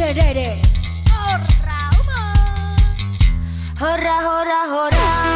Get Horra, Ora, Horra, Hora, hora.